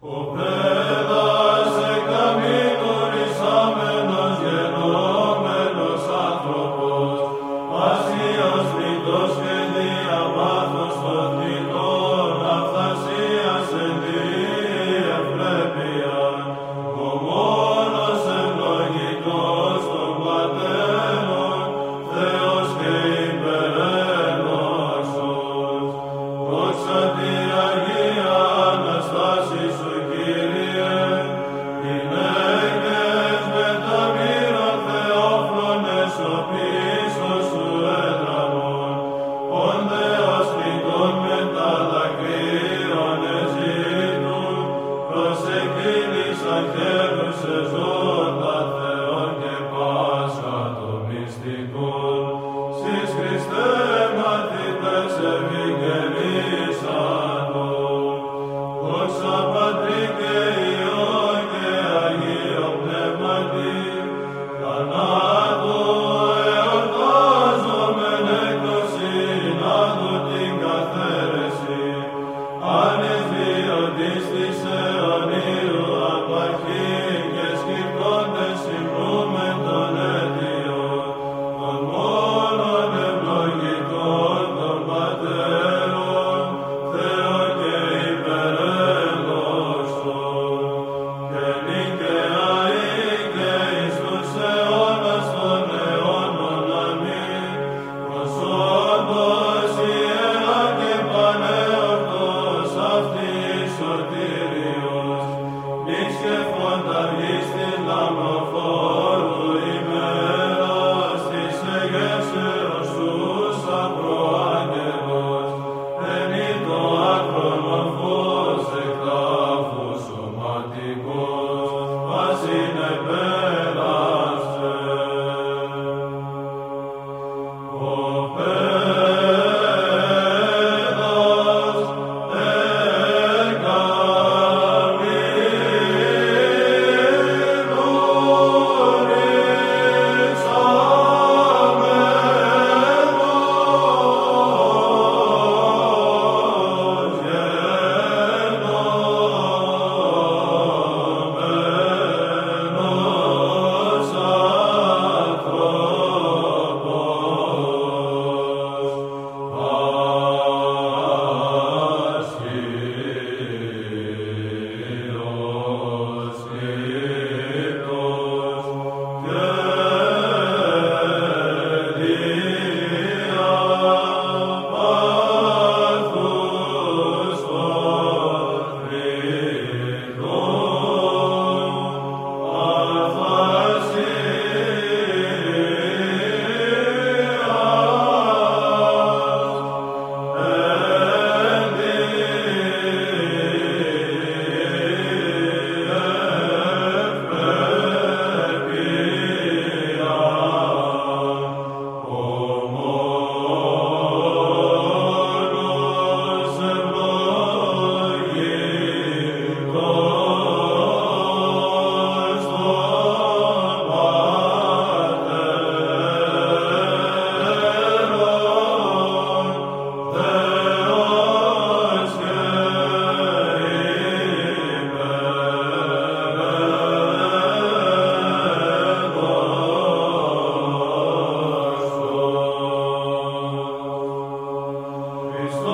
Ας Lord,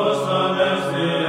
Christus